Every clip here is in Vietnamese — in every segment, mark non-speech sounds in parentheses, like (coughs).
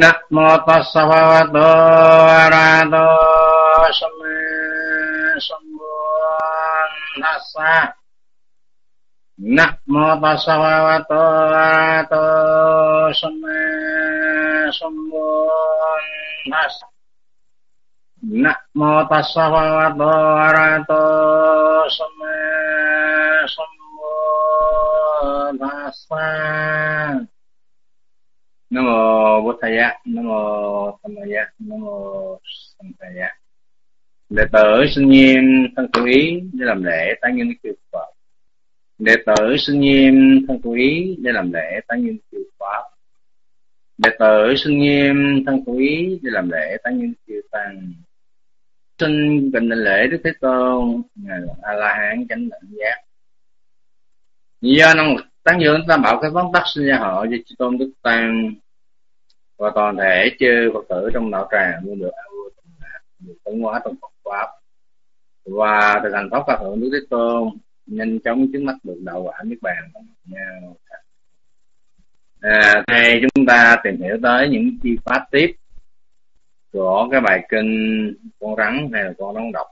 นะโมตัสสะภะคะวะโตอะระหะโตสัมมาสัมพุทธัสสะนะโมตัสสะภะคะวะโตอะระหะโตสัมมาสัมพุทธัสสะนะโมตัสสะภะคะวะโตอะระหะโตสัมมาสัมพุทธัสสะ nam mô bổn thầy nam mô tham thầy nam mô sanh thầy đệ tử sinh nghiêm thân cụ ý để làm lễ tán nhân kiều phật. Đệ tử sinh nghiêm thân cụ ý để làm lễ tán nhân kiều pháp đệ tử sinh nghiêm thân cụ ý để làm lễ tán nhân kiều tăng. Xin bình định lễ đức thế tôn, ngài a la hán chánh đẳng giác. Do năng lực tán dương tam bảo cái vấn tắc sinh ra họ cho chư tôn đức tăng và toàn thể chư phật tử trong đạo tràng luôn được an vui được tấn hóa trong Phật pháp. Và thực hành pháp pháp hưởng đức thế tôn nhanh chóng trước mắt được đạo quả niết bàn nhau. À, nay chúng ta tìm hiểu tới những chi pháp tiếp của cái bài kinh con rắn hay là con rắn độc.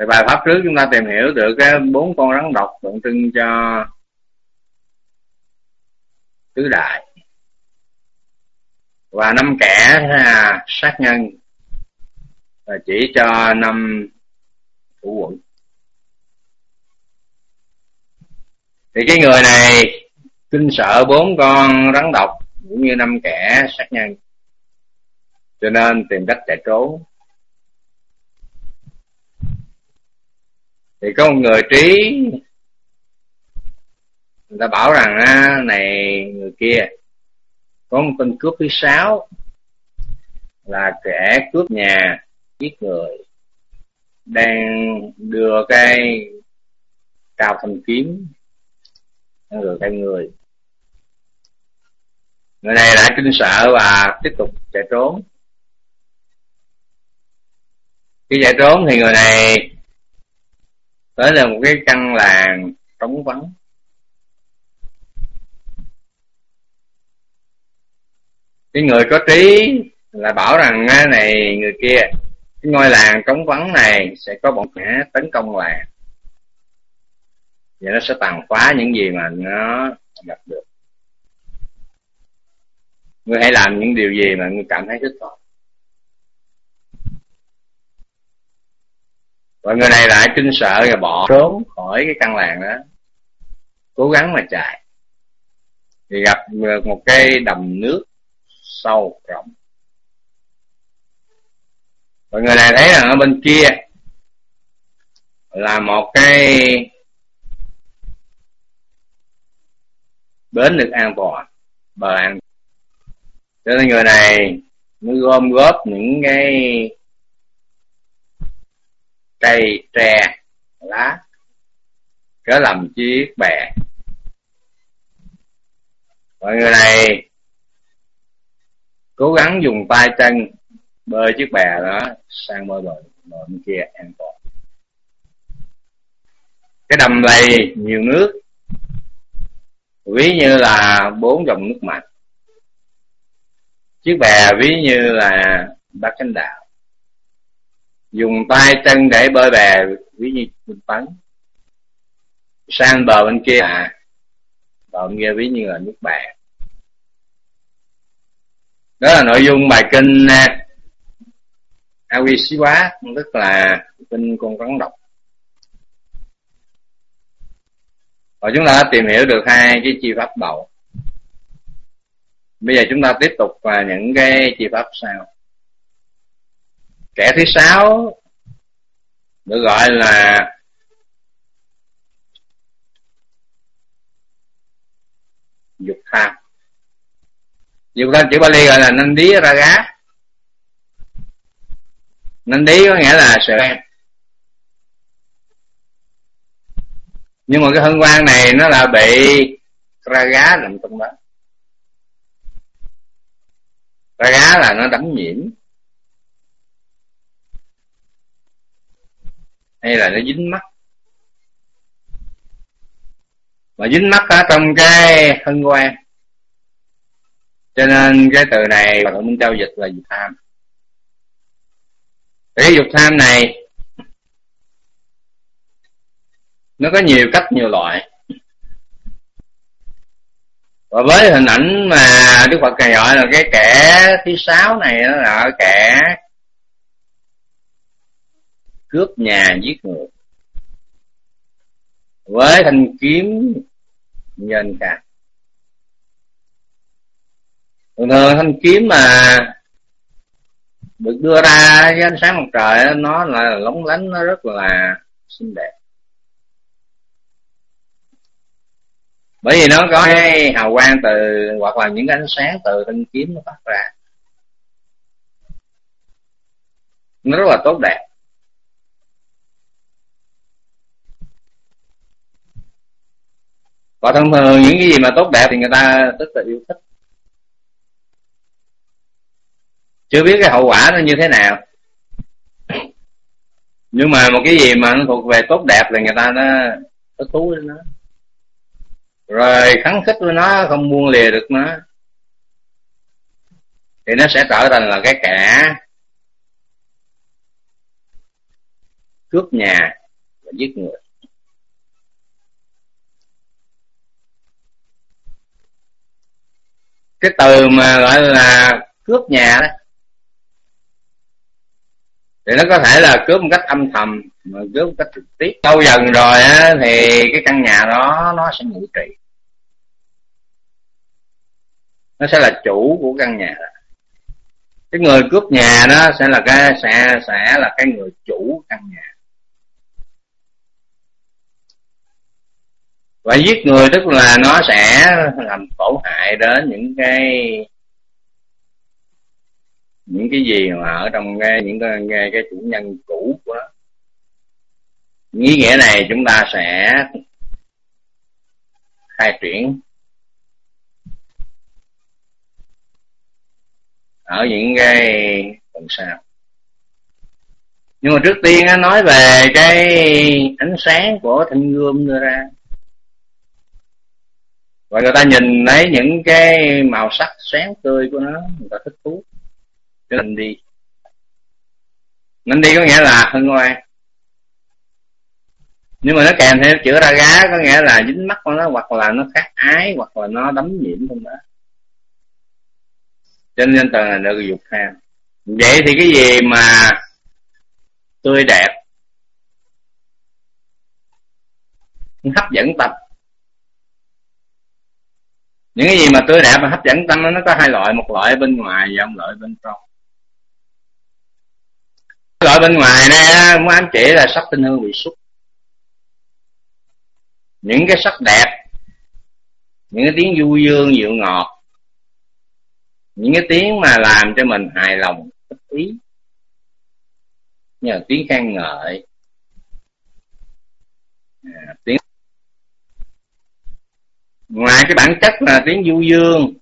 Thì bài pháp trước chúng ta tìm hiểu được cái bốn con rắn độc tượng trưng cho tứ đại. Và năm kẻ là sát nhân. Và chỉ cho năm thủ quận. Thì cái người này kinh sợ bốn con rắn độc cũng như năm kẻ sát nhân. Cho nên tìm cách chạy trốn. Thì có một người trí người ta bảo rằng á, này người kia có một tên cướp thứ sáu là kẻ cướp nhà giết người đang đưa cái cao thanh kiếm đang đưa cái người. Người này đã kinh sợ và tiếp tục chạy trốn. Khi chạy trốn thì người này đó là một cái căn làng trống vắng. Cái người có trí là bảo rằng này, người kia, cái ngôi làng trống vắng này sẽ có bọn kẻ tấn công làng. Và nó sẽ tàn phá những gì mà nó gặp được. Người hãy làm những điều gì mà người cảm thấy thích hợp. Và người này lại kinh sợ và bỏ trốn khỏi cái căn làng đó. Cố gắng mà chạy. Thì gặp một cái đầm nước sâu rộng. Và người này thấy rằng ở bên kia là một cái bến được an toàn, bờ an cho nên người này mới gom góp những cái cây tre, lá, cớ làm chiếc bè. Mọi người này cố gắng dùng tay chân bơi chiếc bè đó sang bờ bờ bên kia an toàn. Cái đầm này nhiều nước, ví như là bốn dòng nước mạnh chiếc bè ví như là bát cánh đạo dùng tay chân để bơi bè ví như mình tấn sang bờ bên kia à bờ bên kia ví như là nước bè. Đó là nội dung bài kinh à, a tức là kinh con rắn độc. Và chúng ta đã tìm hiểu được hai cái chi pháp đầu. Bây giờ chúng ta tiếp tục vào những cái chi pháp sau kẻ thứ sáu được gọi là dục tham. Dục tham chữ Bali gọi là Nandi Raga. Nandi có nghĩa là sợ quen nhưng mà cái hân quan này nó là bị Raga nằm trong đó. Raga là nó đắm nhiễm. Hay là nó dính mắt. Mà dính mắt ở trong cái thân quan cho nên cái từ này mà Thượng Minh Châu dịch là dục tham. Cái dục tham này, nó có nhiều cách, nhiều loại. Và với hình ảnh mà Đức Phật gọi là cái kẻ thứ sáu này, nó là kẻ cướp nhà giết người. Với thanh kiếm nhân cả. Thường thường thanh kiếm mà được đưa ra với ánh sáng mặt trời nó là lóng lánh, nó rất là xinh đẹp. Bởi vì nó có cái hào quang từ, hoặc là những cái ánh sáng từ thanh kiếm nó phát ra. Nó rất là tốt đẹp. Và thông thường những cái gì mà tốt đẹp thì người ta rất là yêu thích. Chưa biết cái hậu quả nó như thế nào. Nhưng mà một cái gì mà nó thuộc về tốt đẹp là người ta nó nó thú với nó. Rồi kháng khích với nó, không buông lìa được nó. Thì nó sẽ trở thành là cái kẻ cướp nhà và giết người. Cái từ mà gọi là cướp nhà đó thì nó có thể là cướp một cách âm thầm mà cướp một cách trực tiếp. Lâu dần rồi á, thì cái căn nhà đó nó sẽ ngự trị. Nó sẽ là chủ của căn nhà đó. Cái người cướp nhà đó sẽ là cái sẽ sẽ là cái người chủ căn nhà. Và giết người tức là nó sẽ làm tổn hại đến những cái những cái gì mà ở trong cái những cái, cái, cái chủ nhân cũ của nó. Ý nghĩa này chúng ta sẽ khai triển ở những cái phần sau. Nhưng mà trước tiên nói về cái ánh sáng của thanh gươm đưa ra và người ta nhìn thấy những cái màu sắc sáng tươi của nó, người ta thích thú. Cho nên đi. Nên đi có nghĩa là hân hoan. Nhưng mà nó kèm theo chữa ra gá, có nghĩa là dính mắt của nó, hoặc là nó khát ái, hoặc là nó đấm nhiễm trong đó. Cho nên toàn là được dục ham. Vậy thì cái gì mà tươi đẹp? Hấp dẫn tập những cái gì mà tươi đẹp và hấp dẫn tâm nó có hai loại một loại bên ngoài và một loại bên trong. Loại bên ngoài này muốn ám chỉ là sắc tinh hương bị xúc. Những cái sắc đẹp những cái tiếng du dương dịu ngọt những cái tiếng mà làm cho mình hài lòng thích ý. Như là tiếng khen ngợi. À, tiếng ngoài cái bản chất là tiếng du dương,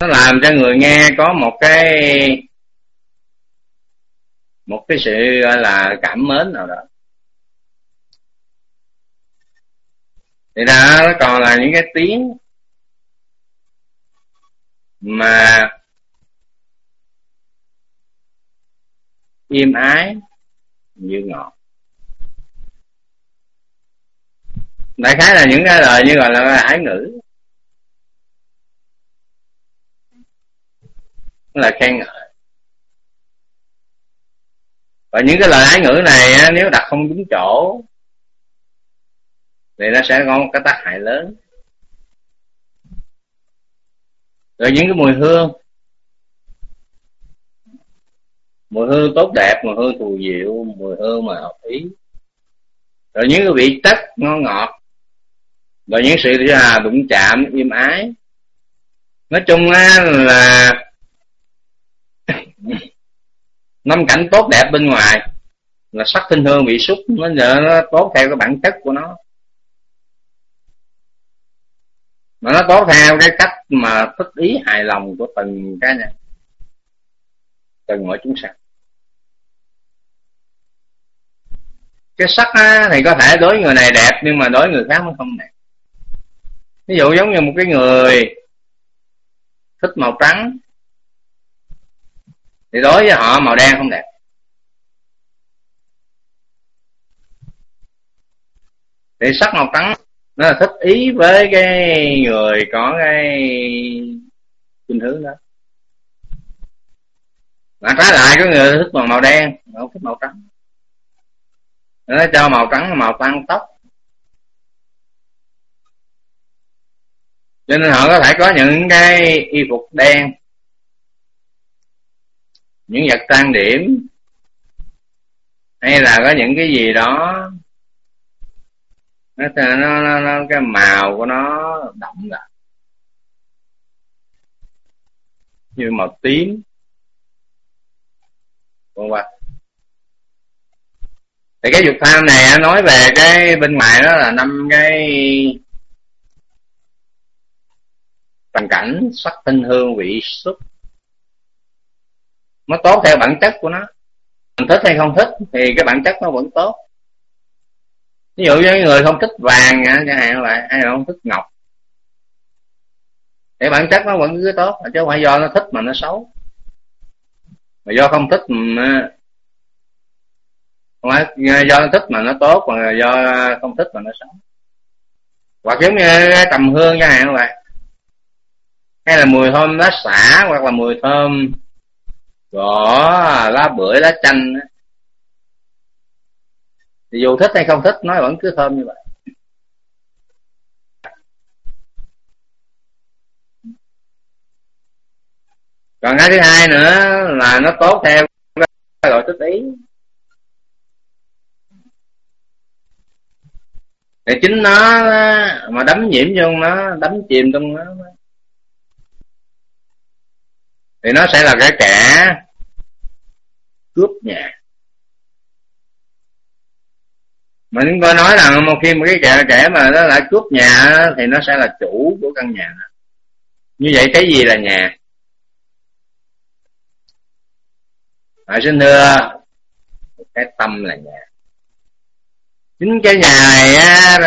nó làm cho người nghe có một cái một cái sự, gọi là, cảm mến nào đó. Thì ra nó còn là những cái tiếng mà im ái, như ngọt. Đại khái là những cái lời như gọi là ái ngữ. Là khen ngợi. Và những cái lời ái ngữ này nếu đặt không đúng chỗ, thì nó sẽ có một cái tác hại lớn. Rồi những cái mùi hương. Mùi hương tốt đẹp, mùi hương thù diệu, mùi hương mà hợp ý. Rồi những cái vị chất ngon ngọt và những sự thứ hà đụng chạm im ái. Nói chung á là (laughs) năm cảnh tốt đẹp bên ngoài là sắc tinh hương bị xúc nó nhờ nó tốt theo cái bản chất của nó. Mà nó tốt theo cái cách mà thích ý hài lòng của từng cái này từng mọi chúng sanh. Cái sắc á, thì có thể đối người này đẹp nhưng mà đối người khác nó không đẹp ví dụ giống như một cái người thích màu trắng, thì đối với họ màu đen không đẹp. Thì sắc màu trắng nó là thích ý với cái người có cái khuynh hướng đó. Mà trái lại có người thích màu màu đen không thích màu trắng. Nó cho màu trắng, màu tăng tóc. Cho nên họ có thể có những cái y phục đen những vật trang điểm hay là có những cái gì đó nó nó, nó, nó cái màu của nó đậm lại như màu tím vân vân. Thì cái dục tham này nói về cái bên ngoài đó là năm cái trần cảnh sắc tinh hương vị xúc. Nó tốt theo bản chất của nó. Mình thích hay không thích thì cái bản chất nó vẫn tốt. Ví dụ như người không thích vàng chẳng hạn là ai không thích ngọc. Thì bản chất nó vẫn cứ tốt, chứ không phải do nó thích mà nó xấu. Mà do không thích mà không phải do nó thích mà nó tốt, mà do không thích mà nó xấu. Hoặc giống như tầm hương chẳng hạn vậy hay là mùi thơm lá xả hoặc là mùi thơm của lá bưởi, lá chanh thì dù thích hay không thích, nó vẫn cứ thơm như vậy. Còn cái thứ hai nữa là nó tốt theo cái loại thích ý. Thì chính nó mà đấm nhiễm vô nó đấm chìm trong nó thì nó sẽ là cái kẻ cướp nhà. Mà chúng tôi nói là một khi một cái kẻ kẻ mà nó lại cướp nhà thì nó sẽ là chủ của căn nhà như vậy cái gì là nhà? À, xin thưa cái tâm là nhà. Chính cái nhà này á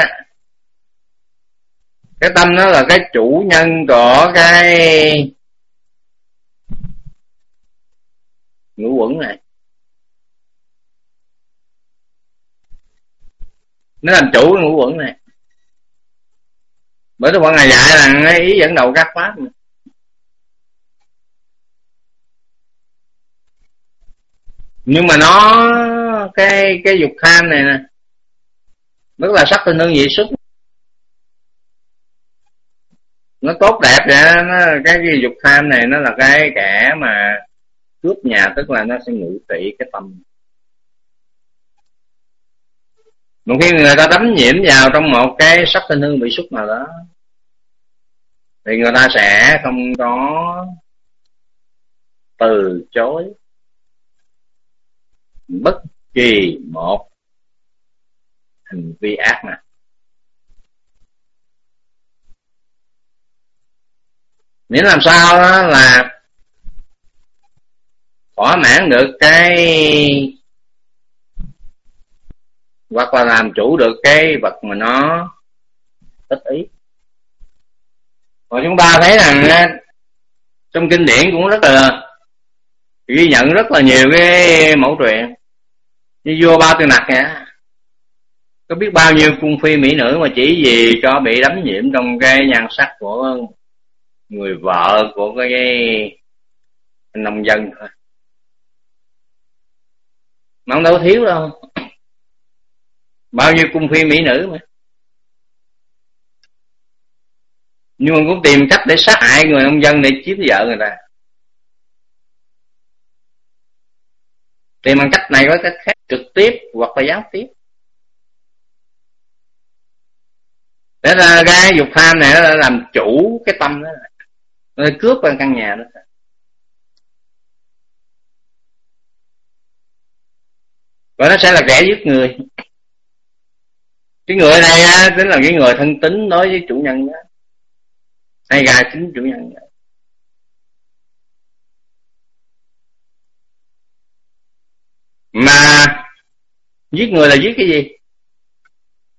cái tâm nó là cái chủ nhân của cái ngũ quẩn này. Nó làm chủ ngũ quẩn này. Bởi tôi bọn ngày dạy là ý dẫn đầu các pháp này. nhưng mà nó cái cái dục tham này nè tức là sắc tinh đơn vị xuất nó tốt đẹp vậy nó cái, cái dục tham này nó là cái kẻ mà cướp nhà tức là nó sẽ ngự trị cái tâm. Một khi người ta đắm nhiễm vào trong một cái sắc tinh hương bị xúc nào đó, thì người ta sẽ không có từ chối bất kỳ một hành vi ác nào. Nếu làm sao đó là thỏa mãn được cái hoặc là làm chủ được cái vật mà nó thích ý. Và chúng ta thấy rằng trong kinh điển cũng rất là ghi nhận rất là nhiều cái mẫu truyện. Như vua ba tư nặc nha, có biết bao nhiêu cung phi mỹ nữ mà chỉ vì cho bị đắm nhiễm trong cái nhan sắc của người vợ của cái nông dân thôi mà ông đâu thiếu đâu. Bao nhiêu cung phi mỹ nữ mà. Nhưng mà cũng tìm cách để sát hại người nông dân để chiếm vợ người ta. Tìm bằng cách này với cách khác, trực tiếp hoặc là gián tiếp. Để ra cái dục tham này, nó làm chủ cái tâm đó. Nó cướp vào căn nhà đó. Và nó sẽ là kẻ giết người. Cái người này á chính là cái người thân tín đối với chủ nhân đó hay gà chính chủ nhân đó. mà giết người là giết cái gì?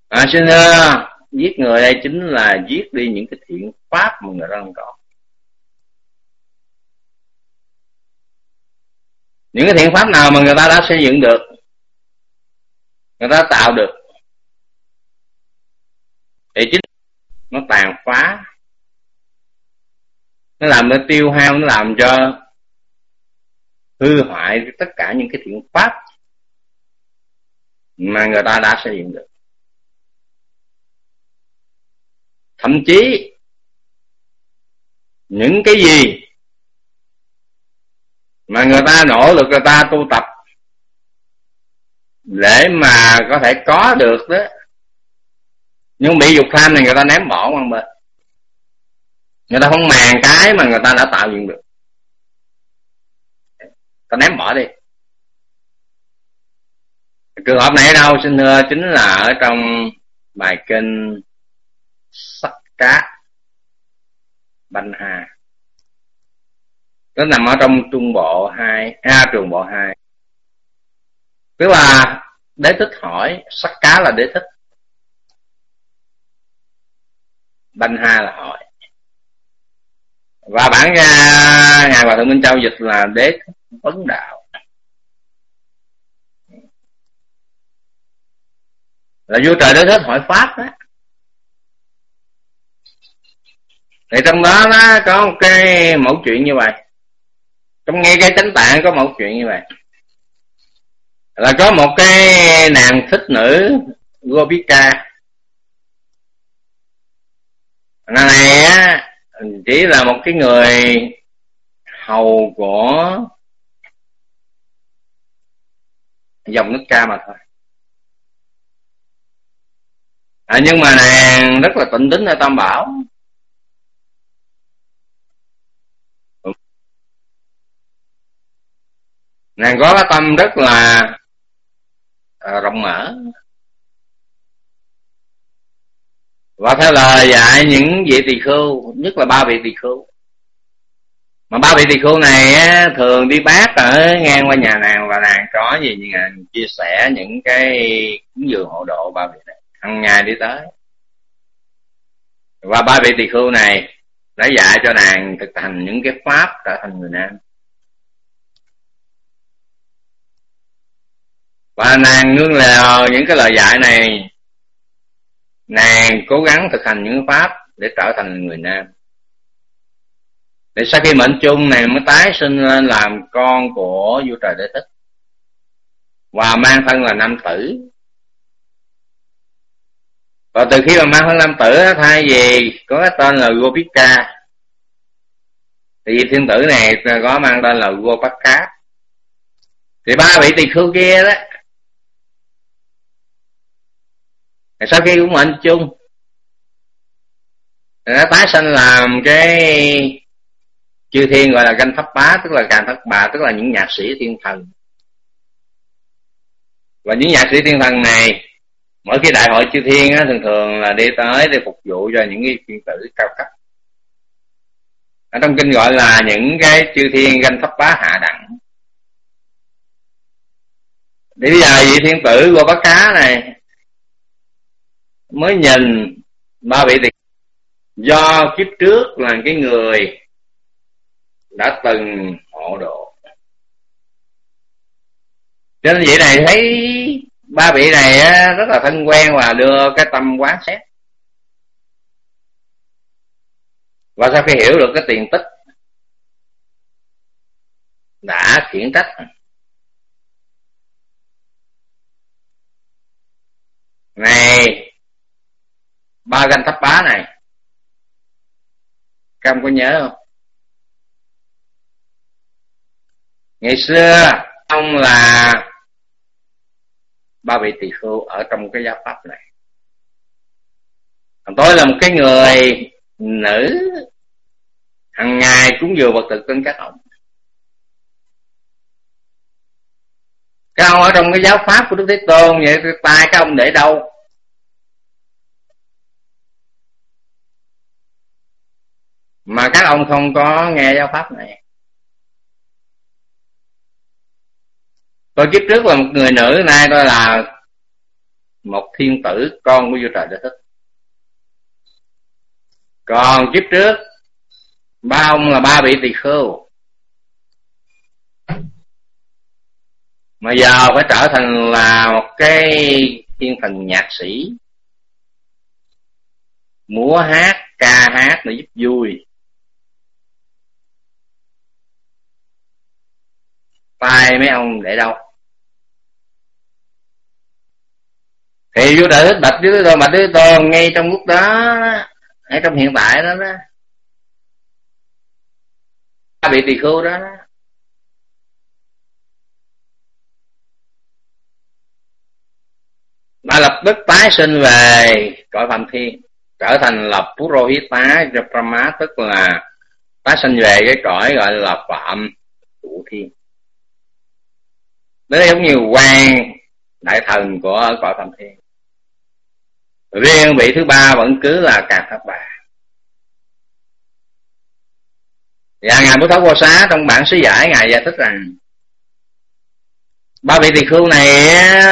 À xin thưa, giết người đây chính là giết đi những cái thiện pháp mà người ta không có. Những cái thiện pháp nào mà người ta đã xây dựng được? Người ta tạo được. Thì chính nó tàn phá. Nó làm nó tiêu hao, nó làm cho hư hoại tất cả những cái thiện pháp mà người ta đã xây dựng được. Thậm chí, những cái gì mà người ta nỗ lực, người ta tu tập để mà có thể có được đó. Nhưng bị dục tham này người ta ném bỏ qua bên. Người ta không màng cái mà người ta đã tạo dựng được. Ta ném bỏ đi. Trường hợp này ở đâu? Xin thưa, chính là ở trong bài kinh sắc cá, banh hà nó nằm ở trong trung bộ hai a trường bộ hai tức là đế thích hỏi, sắc cá là đế thích. Banh ha là hỏi. Và bản ra, ngài hòa thượng minh châu dịch là đế thích vấn đạo. Là vua trời đế thích hỏi pháp đó. Thì trong đó nó có một cái mẫu chuyện như vậy. Trong nghe cái chánh tạng có mẫu chuyện như vậy là có một cái nàng thích nữ Gopika. Nàng này á chỉ là một cái người hầu của dòng nước ca mà thôi. À, nhưng mà nàng rất là tịnh tính ở tam bảo. Nàng có cái tâm rất là À, rộng mở. Và theo lời dạy những vị tỳ khưu, nhất là ba vị tỳ khưu. Mà ba vị tỳ khưu này thường đi bác ở ngang qua nhà nàng và nàng có gì nàng chia sẻ những cái cúng dường hộ độ ba vị này. Hằng ngày đi tới. Và ba vị tỳ khưu này đã dạy cho nàng thực hành những cái pháp trở thành người nam. Và nàng nương lèo những cái lời dạy này. Nàng cố gắng thực hành những pháp để trở thành người nam. Để sau khi mệnh chung, nàng mới tái sinh lên làm con của vua trời đế thích và mang thân là nam tử. Và từ khi mà mang thân nam tử thay vì có cái tên là Gopika thì thiên tử này có mang tên là Gopaka thì ba vị tỳ khưu kia đó sau khi cũng mệnh chung. Nó tái sanh làm cái chư thiên gọi là ganh thấp bá tức là càng thất bà tức là những nhạc sĩ thiên thần. Và những nhạc sĩ thiên thần này mỗi khi đại hội chư thiên á, thường thường là đi tới để phục vụ cho những cái thiên tử cao cấp. Ở trong kinh gọi là những cái chư thiên ganh thấp bá hạ đẳng. Để bây giờ vị thiên tử của bác cá này mới nhìn ba vị tỳ do kiếp trước là cái người đã từng hộ độ. Cho nên vị này thấy ba vị này rất là thân quen và đưa cái tâm quán xét. Và sau khi hiểu được cái tiền tích, đã khiển trách này ba ganh này. Các ông có nhớ không? Ngày xưa, ông là ba vị tỳ phú ở trong cái giáo pháp này. Còn tôi là một cái người nữ hàng ngày cũng vừa vật thực trên các ông. Các ông ở trong cái giáo pháp của đức thế tôn, vậy tay các ông để đâu? Mà các ông không có nghe giáo pháp này. Tôi kiếp trước là một người nữ, nay tôi là một thiên tử, con của vua trời đã thích. Còn kiếp trước, ba ông là ba vị tỳ khưu. Mà giờ phải trở thành là một cái thiên thần nhạc sĩ. Múa hát, ca hát để giúp vui. Tay mấy ông để đâu? Thì vô đại thích bạch với tôi bạch với tôi ngay trong lúc đó ngay trong hiện tại đó đó bị tỳ khưu đó, đó. Đã lập tức tái sinh về cõi phạm thiên trở thành lập Purohita Brahma tức là tái sinh về cái cõi gọi là phạm trụ thiên nó giống như quan đại thần của cõi phạm thiên. Riêng vị thứ ba vẫn cứ là càng thất bà. Và ngài bố thấu vô xá trong bản sứ giải ngài giải thích rằng, ba vị tỳ khưu này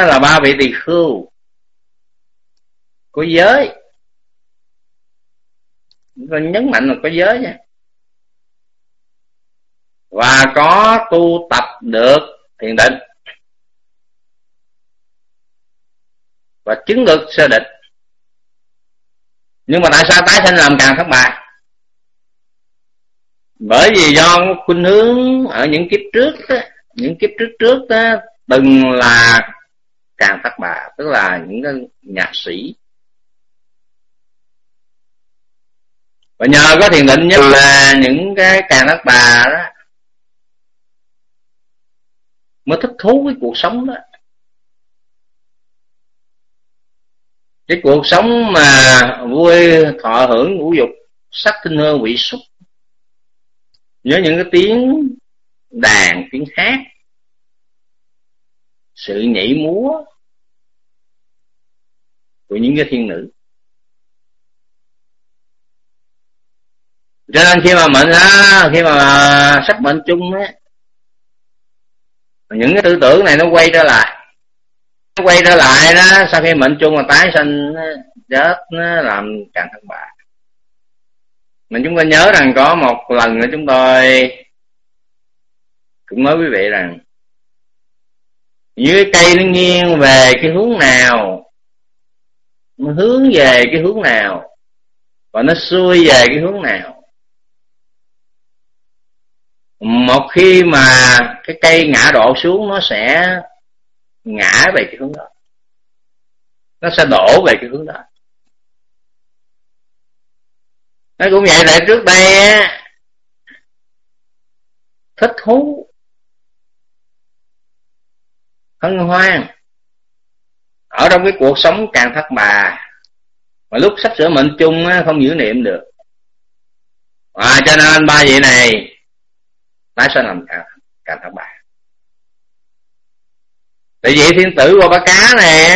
là ba vị tỳ khưu của giới. Tôi nhấn mạnh là có giới nha. Và có tu tập được thiền định. Và chứng được sơ định. Nhưng mà tại sao tái sinh làm càng thất bại? Bởi vì do khuynh hướng ở những kiếp trước đó, những kiếp trước trước đó, từng là càng thất bại tức là những cái nhạc sĩ. Và nhờ có thiền định nhất là những cái càng thất bà đó mới thích thú với cuộc sống đó. Cái cuộc sống mà vui thọ hưởng ngũ dục, sắc tinh hương vị xúc. Nhớ những cái tiếng đàn, tiếng hát. Sự nhảy múa của những cái thiên nữ. Cho nên khi mà mệnh á, khi mà sắc mệnh chung á, những cái tư tưởng này nó quay trở lại quay trở lại đó, sau khi mệnh chung mà tái sinh chết nó làm càng thất bại. Mình chúng ta nhớ rằng có một lần nữa chúng tôi cũng nói quý vị rằng, dưới cây nó nghiêng về cái hướng nào, nó hướng về cái hướng nào, và nó xuôi về cái hướng nào. Một khi mà cái cây ngã đổ xuống, nó sẽ ngã về cái hướng đó. Nó sẽ đổ về cái hướng đó. Nó cũng vậy tại trước đây á thích thú hân hoan ở trong cái cuộc sống càng thất bà mà lúc sắp sửa mệnh chung á, không giữ niệm được. À, cho nên ba vị này tái sao làm càng, càng thất bại? Tại vị thiên tử qua ba cá này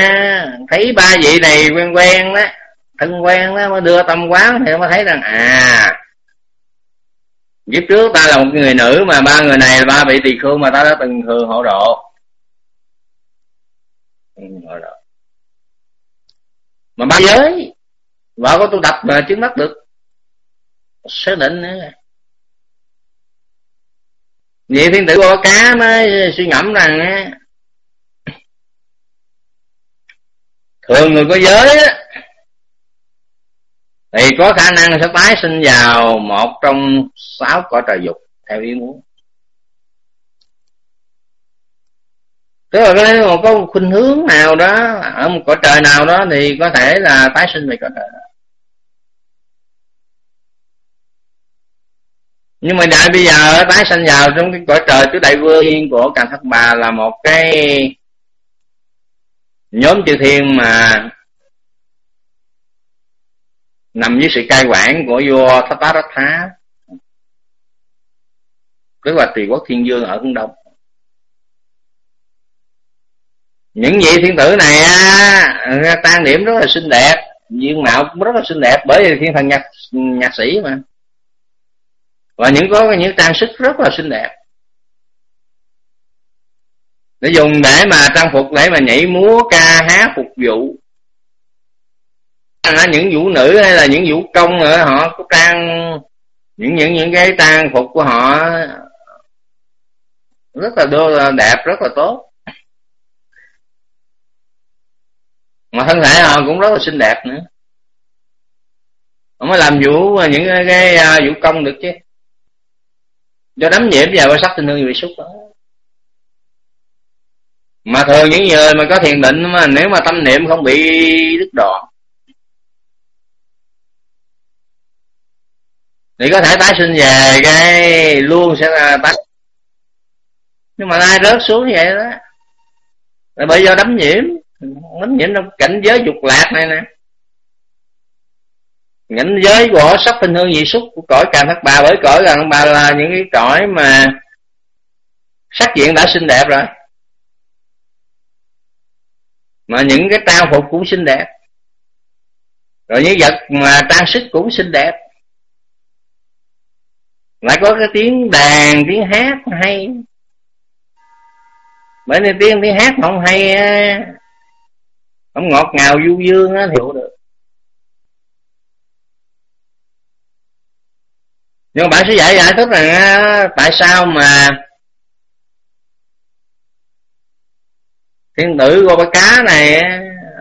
thấy ba vị này quen quen đó, thân quen đó mới đưa tâm quán thì mới thấy rằng à kiếp trước ta là một người nữ mà ba người này là ba vị tỳ khưu mà ta đã từng thường hộ độ. Hộ độ. Mà ba giới, vợ có tu tập mà chứng đắc được. Xác định nữa. Vậy thiên tử qua cá mới suy ngẫm rằng thường người có giới á, thì có khả năng sẽ tái sinh vào một trong sáu cõi trời dục, theo ý muốn. Tức là cái một có khuynh hướng nào đó, ở một cõi trời nào đó thì có thể là tái sinh về cõi trời đó. Nhưng mà đại bây giờ tái sinh vào trong cái cõi trời tứ đại vương của càng thất bà là một cái nhóm chư thiên mà nằm dưới sự cai quản của vua Thaparatha tức là tùy quốc thiên dương ở phương đông. Những vị thiên tử này á tan điểm rất là xinh đẹp, diện mạo cũng rất là xinh đẹp bởi vì thiên thần nhạc nhạc sĩ mà. Và những có những trang sức rất là xinh đẹp để dùng để mà trang phục để mà nhảy múa ca hát phục vụ. Những vũ nữ hay là những vũ công nữa họ có trang những những những cái trang phục của họ rất là đô là đẹp rất là tốt. Mà thân thể họ cũng rất là xinh đẹp nữa. Họ mới làm vũ những cái, cái uh, vũ công được chứ. Do đắm nhiễm vào sắc tình hương vị xúc đó mà thường những người mà có thiền định mà nếu mà tâm niệm không bị đứt đoạn, thì có thể tái sinh về, cái luôn sẽ là tái. Nhưng mà ai rớt xuống như vậy đó. Là bởi do đấm nhiễm đấm nhiễm trong cảnh giới dục lạc này nè. Cảnh giới của sắc tinh hương dị xúc của cõi càng thất bà, bởi cõi càng bà là những cái cõi mà sắc diện đã xinh đẹp rồi mà những cái trang phục cũng xinh đẹp. Rồi những vật mà trang sức cũng xinh đẹp. Lại có cái tiếng đàn, tiếng hát hay. Bởi nên tiếng tiếng hát không hay không ngọt ngào du dương á hiểu được. Nhưng mà bạn sẽ giải giải thích rằng tại sao mà thiên tử qua con cá này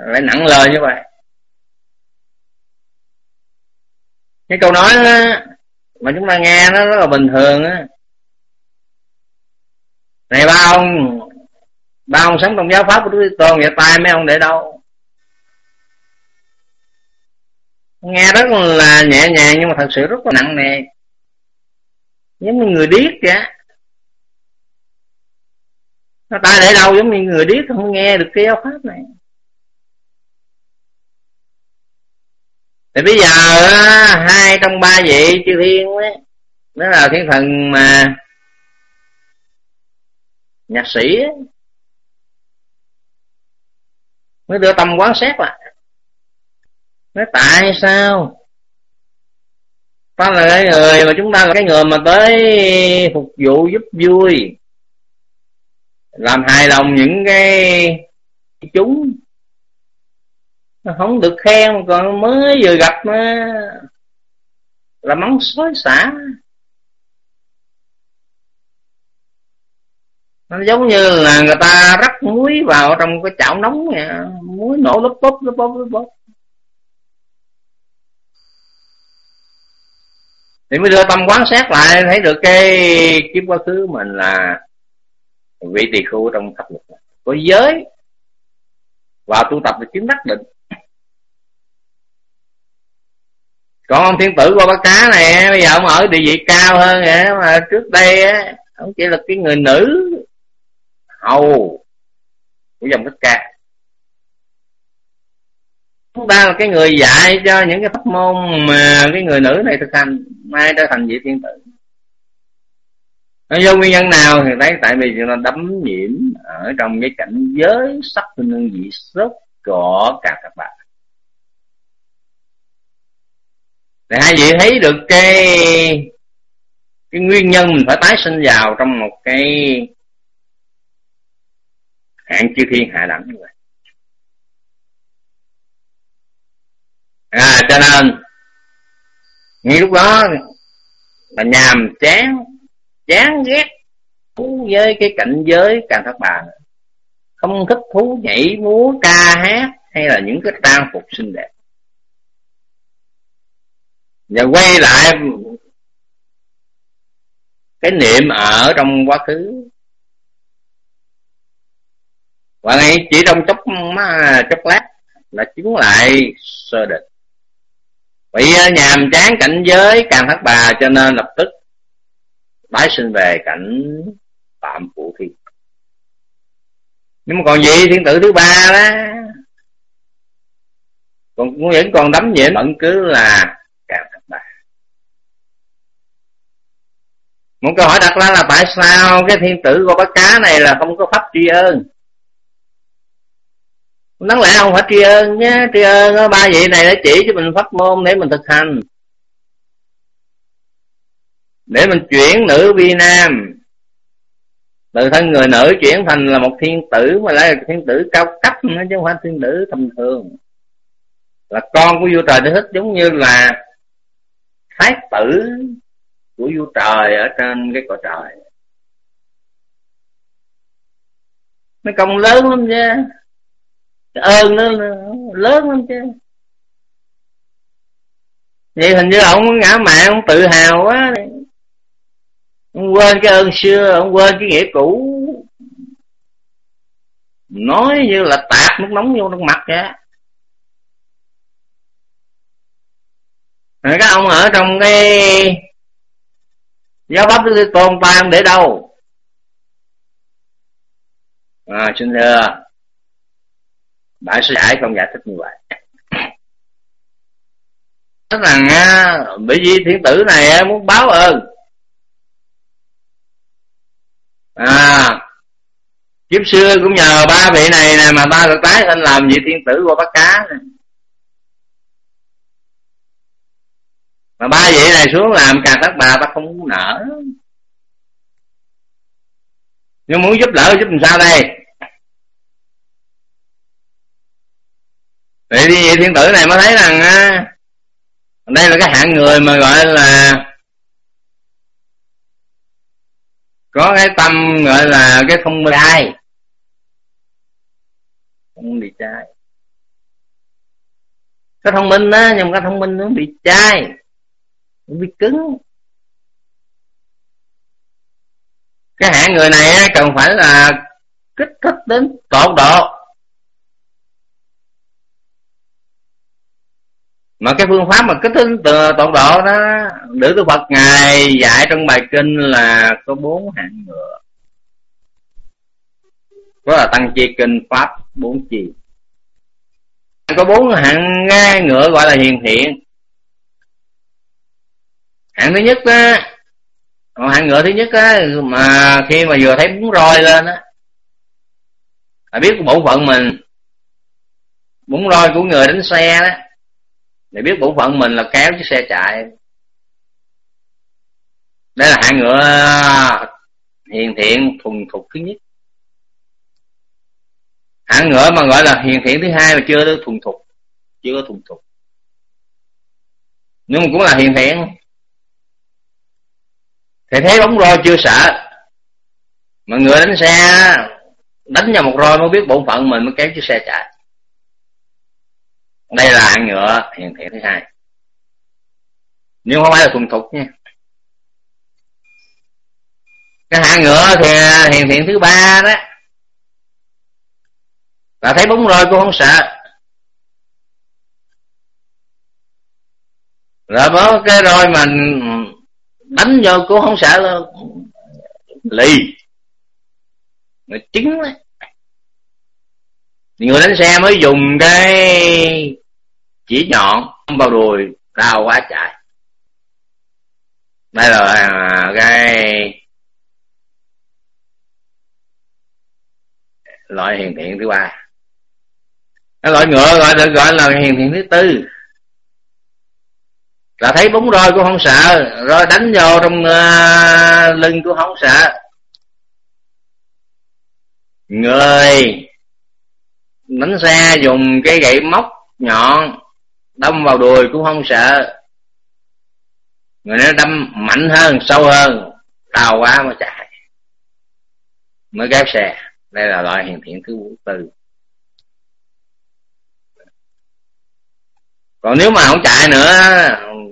lại nặng lời như vậy. Cái câu nói mà chúng ta nghe nó rất là bình thường á. Này, ba ông ba ông sống trong giáo pháp của đức tôn, vậy tay mấy ông để đâu? Nghe rất là nhẹ nhàng nhưng mà thật sự rất là nặng nề. Giống như người điếc vậy nó tai để đâu giống như người điếc không nghe được cái giáo pháp này? Thì bây giờ hai trong ba vị chư thiên ấy đó là thiên thần mà nhạc sĩ ấy, mới đưa tâm quán xét lại. Nói tại sao? Ta là cái người mà chúng ta là cái người mà tới phục vụ giúp vui làm hài lòng những cái chúng. Không được khen, còn mới vừa gặp mà là mắng xối xả. Nó giống như là người ta rắc muối vào trong cái chảo nóng vậy muối nổ lốp bóp lốp bóp lốp bóp thì mới đưa tâm quán xét lại, thấy được cái kiếp quá khứ mình là vị tỳ khu trong pháp luật, có giới. Và tu tập để chứng đắc định. Còn ông thiên tử qua bác cá này bây giờ ông ở địa vị cao hơn vậy mà trước đây á ông chỉ là cái người nữ. Hầu. Của dòng thích ca. Chúng ta là cái người dạy cho những cái pháp môn mà cái người nữ này thực hành. Mai trở thành vị thiên tử nó do nguyên nhân nào thì thấy tại vì nó đấm nhiễm ở trong cái cảnh giới sắc hương vị sốt của cả các bạn thì hai vị thấy được cái cái nguyên nhân mình phải tái sinh vào trong một cái hạng chư thiên hạ đẳng như vậy. À cho nên, ngay lúc đó là nhàm chán chán ghét, thú với cái cảnh giới càng thất bà. Không thích thú nhảy múa, ca hát, hay là những cái trang phục xinh đẹp. Và quay lại cái niệm ở trong quá khứ. Và ngay chỉ trong chốc à, chốc lát là chứng lại sơ định. Vì à, nhàm chán cảnh giới càng thất bà cho nên lập tức tái sinh về cảnh phạm phụ thi, nhưng mà còn gì thiên tử thứ ba đó. Còn vẫn còn đắm nhiễm vẫn cứ là càng thất bại. Một câu hỏi đặt ra là tại sao cái thiên tử của bác cá này là không có pháp tri ơn? Đáng lẽ không phải tri ơn nhé. Tri ơn ba vị này đã chỉ cho mình pháp môn để mình thực hành để mình chuyển nữ vi nam. Từ thân người nữ chuyển thành là một thiên tử, mà lại là thiên tử cao cấp nữa, chứ không phải thiên tử tầm thường. Là con của vua trời đế thích giống như là thái tử của vua trời ở trên cái cõi trời. Nó công lớn lắm chứ. Ơn nó lớn lắm chứ. Vậy hình như ông ngã mạng ông tự hào quá ông quên cái ơn xưa ông quên cái nghĩa cũ. Nói như là tạt nước nóng vô trong mặt vậy các ông ở trong cái giáo pháp sư tôn ông để đâu? À, xin thưa. Đại sư giải không giải thích như vậy. Tức rằng à, bởi vì thiên tử này à, muốn báo ơn à kiếp xưa cũng nhờ ba vị này nè, mà ba được tái lên làm vị thiên tử của bắt cá này. mà ba vị này xuống làm cà thất bà ta không muốn nở nhưng muốn giúp đỡ giúp làm sao đây vậy thì vị thiên tử này mới thấy rằng đây là cái hạng người mà gọi là có cái tâm gọi là cái thông minh. Ai không bị trai. Cái thông minh á nhưng mà cái thông minh nó bị trai. Nó bị cứng. Cái hạng người này cần phải là kích thích đến tột độ mà cái phương pháp mà kích thích ờ, từ tột độ đó được Đức Phật ngài dạy trong bài kinh là có bốn hạng ngựa. Đó là tăng chi kinh pháp bốn chi. Có bốn hạng ngai ngựa gọi là hiền thiện. Hạng thứ nhất á hạng ngựa thứ nhất á, mà khi mà vừa thấy bún roi lên á, là biết bổn phận mình, bún roi của người đánh xe đó để biết bổn phận mình là kéo chiếc xe chạy. Đây là hạng ngựa hiền thiện thuần thục thứ nhất. Hạng ngựa mà gọi là hiền thiện thứ hai là chưa được thuần thục, chưa có thuần thục. Nhưng mà cũng là hiền thiện. Thì thấy bóng roi chưa sợ. Mà người đánh xe, đánh vào một roi mới biết bổn phận mình mới kéo chiếc xe chạy đây là hạng ngựa hiện thiện thứ hai. Nhưng không phải là thuần thục nha. Cái hạng ngựa thì hiện thiện thứ ba đó. Là thấy bóng roi cũng không sợ. Rồi có cái roi mà đánh vô cũng không sợ luôn. Lì. Người chứng đấy. Người đánh xe mới dùng cái chỉ nhọn bao đùi đau quá chạy. Đây là à, cái loại hiền thiện thứ ba. Cái loại ngựa gọi được gọi là hiền thiện thứ tư. Là thấy bóng roi cũng không sợ rồi đánh vô trong uh, lưng cũng không sợ. Người đánh xe dùng cái gậy móc nhọn đâm vào đùi cũng không sợ. Người nó đâm mạnh hơn, sâu hơn đau quá mà chạy. Mới kéo xe. Đây là loại hiện thiện thứ tư. Còn nếu mà không chạy nữa,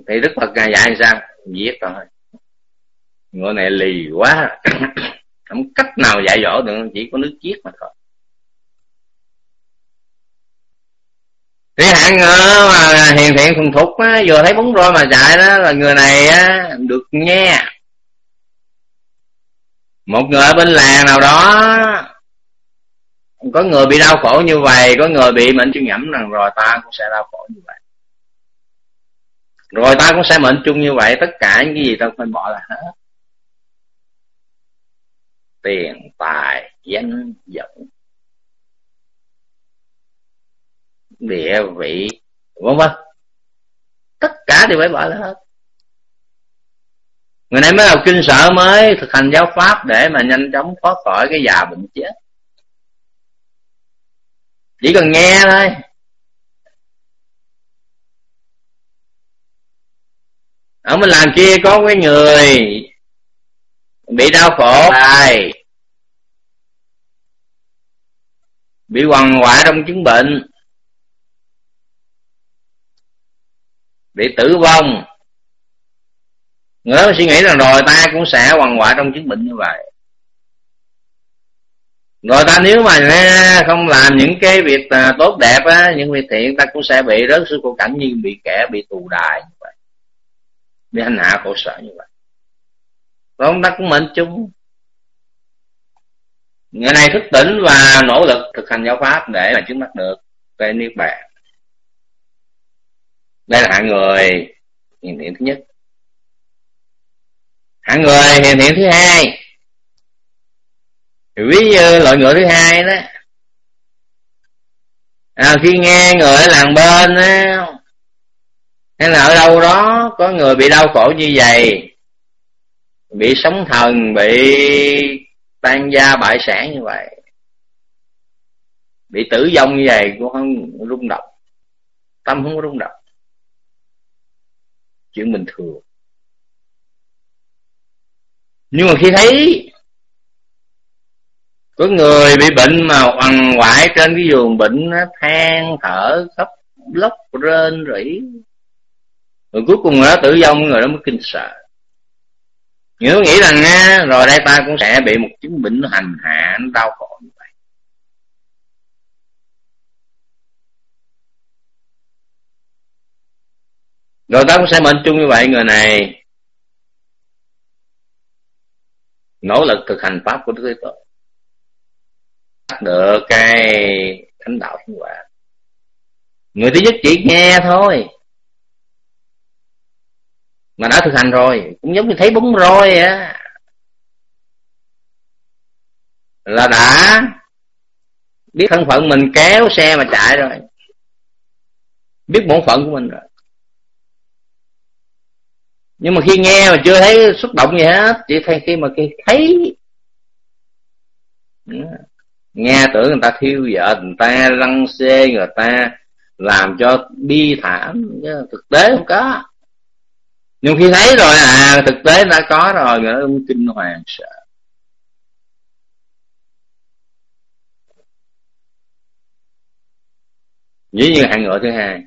thì đức phật ngài dạy sao? Giết thôi. Người này lì quá. (coughs) Không cách nào dạy dỗ được, chỉ có nước chiết mà thôi. Thì hạng mà hiền thiện thuần thục á, vừa thấy bóng roi mà chạy đó, là người này á, được nghe. Một người ở bên làng nào đó, có người bị đau khổ như vậy, có người bị mệnh chung nhẫm rằng rồi ta cũng sẽ đau khổ như vậy. Rồi ta cũng sẽ mệnh chung như vậy, tất cả những cái gì ta phải bỏ là hết. Tiền, tài, danh vọng địa vị. Vân vân. Tất cả đều phải bỏ là hết. Người này mới học kinh sợ mới thực hành giáo pháp để mà nhanh chóng thoát khỏi cái già bệnh chết. Chỉ cần nghe thôi. Ở bên làng kia có cái người bị đau khổ này bị quằn quại trong chứng bệnh. Để tử vong. Người đó suy nghĩ rằng rồi ta cũng sẽ hoàn quại trong chứng bệnh như vậy. Rồi ta nếu mà không làm những cái việc à, tốt đẹp á, những việc thiện, ta cũng sẽ bị rớt xuống khổ cảnh như bị kẻ, bị tù đài như vậy. Bị hành hạ khổ sở như vậy. Rồi ông ta cũng mệnh chung. Người này thức tỉnh và nỗ lực thực hành giáo pháp để mà chứng mắt được cái niết bàn đây là hạng người. Hiền thiện thứ nhất. Hạng người hiền thiện thứ hai. Ví như loại người thứ hai đó. À, khi nghe người ở làng bên á hay là ở đâu đó có người bị đau khổ như vậy bị sống thần bị tan gia bại sản như vậy bị tử vong như vậy cũng không rung động. Tâm không có rung động chuyện bình thường. Nhưng mà khi thấy có người bị bệnh mà quằn hoại trên cái giường bệnh nó than thở khóc lóc rên rỉ rồi cuối cùng nó tử vong người đó mới kinh sợ. Nếu nghĩ rằng á, rồi đây ta cũng sẽ bị một chứng bệnh nó hành hạ nó đau khổ rồi ta cũng sẽ mệnh chung như vậy, người này nỗ lực thực hành pháp của đức thế tôn. Được cái thánh đạo thánh quả người thứ nhất chỉ nghe thôi, mà đã thực hành rồi, cũng giống như thấy bóng roi á. Là đã biết thân phận mình kéo xe mà chạy rồi, biết bổn phận của mình rồi nhưng mà khi nghe mà chưa thấy xúc động gì hết, chỉ thay khi mà khi thấy. Nghe tưởng người ta thiêu vợ, người ta răng xê, người ta làm cho bi thảm, chứ thực tế không có. Nhưng khi thấy rồi à thực tế đã có rồi, người đó kinh hoàng sợ. Dĩ như hạng ngựa thứ hai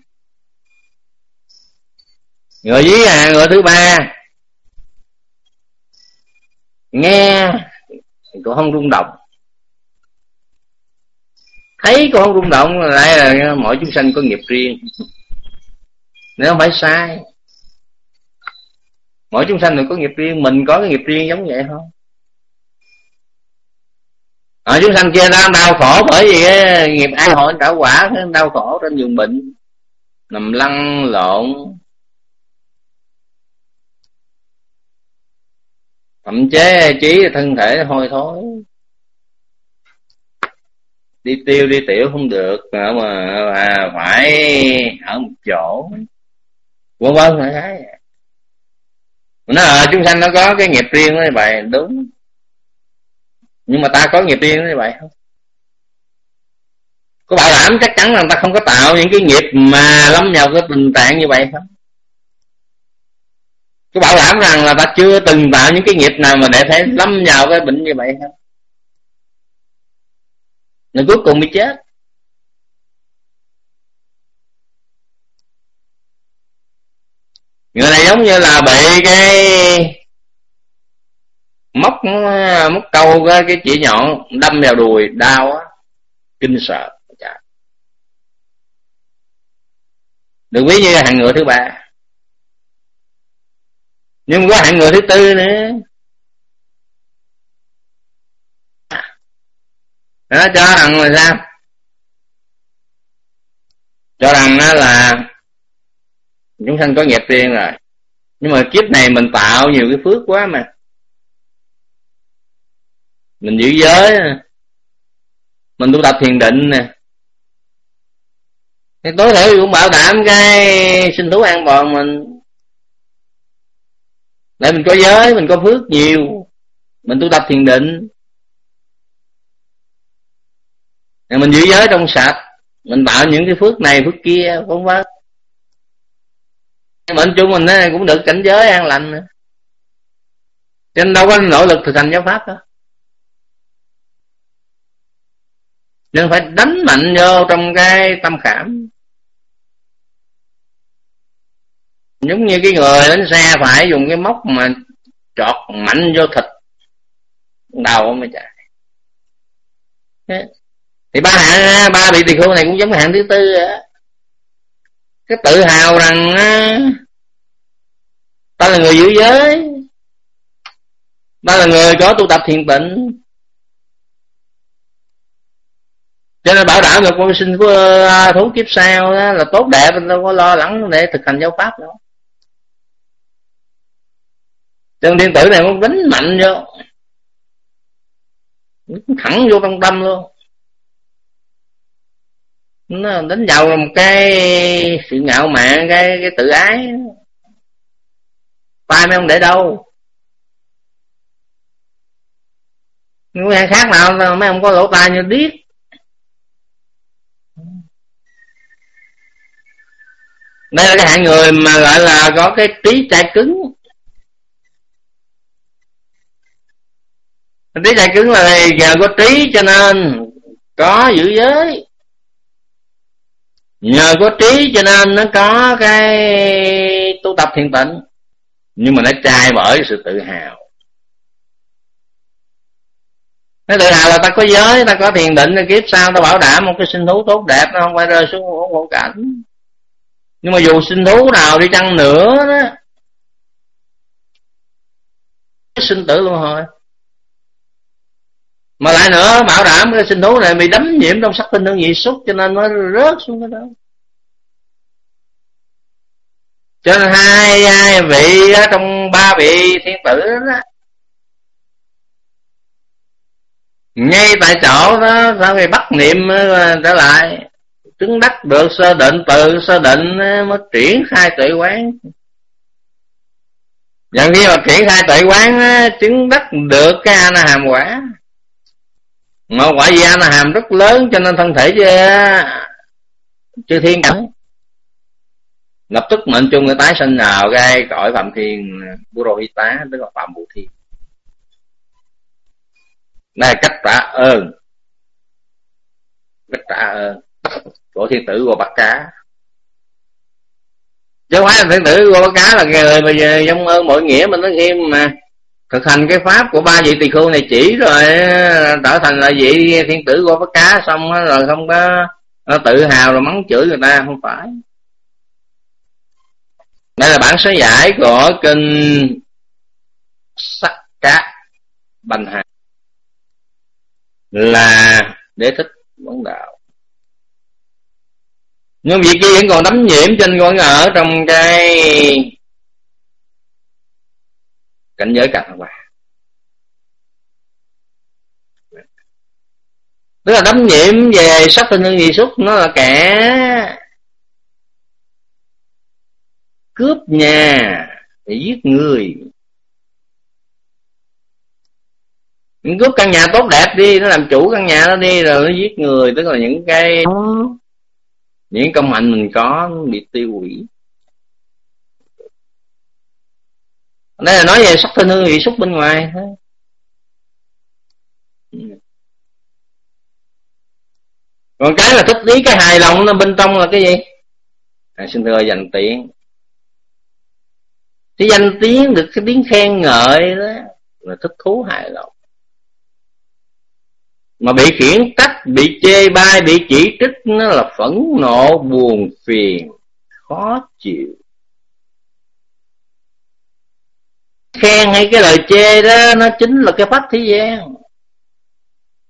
người dưới hàng người thứ ba. Nghe, cũng không rung động. Thấy cũng không rung động, lại là mỗi chúng sanh có nghiệp riêng. Nếu không phải sai mỗi chúng sanh đều có nghiệp riêng, mình có cái nghiệp riêng giống vậy không ở chúng sanh kia đang đau khổ bởi vì nghiệp ai hội trả quả đau khổ trên giường bệnh, nằm lăn lộn thậm chế trí thân thể hôi thối. Đi tiêu đi tiểu không được mà, mà à, phải ở một chỗ. Vân vân phải thấy nó à, chúng sanh nó có cái nghiệp riêng như vậy đúng. Nhưng mà ta có nghiệp riêng như vậy không? Có bảo đảm chắc chắn là ta không có tạo những cái nghiệp mà lâm vào cái tình trạng như vậy không? Có bảo đảm rằng là ta chưa từng tạo những cái nghiệp nào mà để thể lâm vào cái bệnh như vậy không nên cuối cùng mới chết. Người này giống như là bị cái móc móc câu cái, cái chỉ nhọn đâm vào đùi đau á kinh sợ. Đừng ví như hạng ngựa thứ ba nhưng có hạng người thứ tư nữa nó cho rằng là sao? Cho rằng là chúng sanh có nghiệp riêng rồi. Nhưng mà kiếp này mình tạo nhiều cái phước quá mà. Mình giữ giới mình tu tập thiền định nè. Thì tối thiểu cũng bảo đảm cái sinh thú an toàn mình lại mình có giới, mình có phước nhiều. Mình tu tập thiền định. Mình giữ giới trong sạch. Mình tạo những cái phước này, phước kia vân vân bên chung mình cũng được cảnh giới an lành nữa. Cho nên đâu có nỗ lực thực hành giáo pháp đó. Nên phải đánh mạnh vô trong cái tâm khảm. Giống như cái người đánh xe phải dùng cái móc mà trọt mạnh vô thịt. Đầu mới chạy. Thì ba hạng ba bị tỳ khưu này cũng giống hạng thứ tư á. Cái tự hào rằng ta là người giữ giới. Ta là người có tu tập thiền tịnh. Cho nên bảo đảm được con sinh của à, thú kiếp sau đó là tốt đẹp mình đâu có lo lắng để thực hành giáo pháp đâu chân điện tử này nó đánh mạnh vô. Thẳng vô trong tâm luôn. Nó đánh vào một cái sự ngạo mạn, cái cái tự ái. Tay mấy ông để đâu. Nghe khác nào, mấy ông có lỗ tai như điếc. Đây là cái hạng người mà gọi là có cái trí trái cứng. Trí đại cứng là nhờ có trí cho nên có giữ giới. Nhờ có trí cho nên nó có cái tu tập thiền tịnh, nhưng mà nó trai bởi sự tự hào. Nó tự hào là ta có giới, ta có thiền định kiếp sau ta bảo đảm một cái sinh thú tốt đẹp, nó không phải rơi xuống khổ cảnh. Nhưng mà dù sinh thú nào đi chăng nữa đó sinh tử luôn hồi mà lại nữa bảo đảm cái sinh thú này bị đấm nhiễm trong sắc tinh đơn nhị xúc cho nên nó rớt xuống cái đó. Cho nên hai, hai vị đó, trong ba vị thiên tử đó ngay tại chỗ đó sau khi bắt niệm ờ, trở lại chứng đắc được sơ định từ sơ định mới triển khai tuệ quán. Và khi mà triển khai tuệ quán chứng đắc được cái a na hàm quả mà quả gì nó hàm rất lớn cho nên thân thể chư thiên cảm lập tức mệnh chung người tái sinh nào gai cõi phạm thiên burohita tức là phạm bù thiên. Đây là cách trả ơn. Cách trả ơn. Của thiên tử của bạc cá. Chứ không phải là thiên tử của bạc cá là người mà giống ơn mọi nghĩa mình nó nghiêm mà thực hành cái pháp của ba vị tỳ khưu này chỉ rồi, trở thành là vị thiên tử của bắt cá xong rồi không có ờ, tự hào rồi mắng chửi người ta, không phải. Đây là bản sớ giải của kinh sắc cá bành hà. Là để thích vấn đạo. Nhưng việc kia vẫn còn đắm nhiễm trên con ở trong cái cảnh giới cạnh hòa. Tức là đấm nhiễm về sắc tinh hương dị xúc nó là kẻ cướp nhà để giết người. Những cướp căn nhà tốt đẹp đi nó làm chủ căn nhà đó đi rồi nó giết người. Tức là những cái những công hạnh mình có bị tiêu hủy đây là nói về sắc thân hương vị xúc bên ngoài. Thôi còn cái là thích lý cái hài lòng nó bên trong là cái gì? À, xin thưa dành tiếng. Cái danh tiếng được cái tiếng khen ngợi đó là thích thú hài lòng. Mà bị khiển trách bị chê bai bị chỉ trích nó là phẫn nộ buồn phiền khó chịu. Khen hay cái lời chê đó, nó chính là cái pháp thế gian.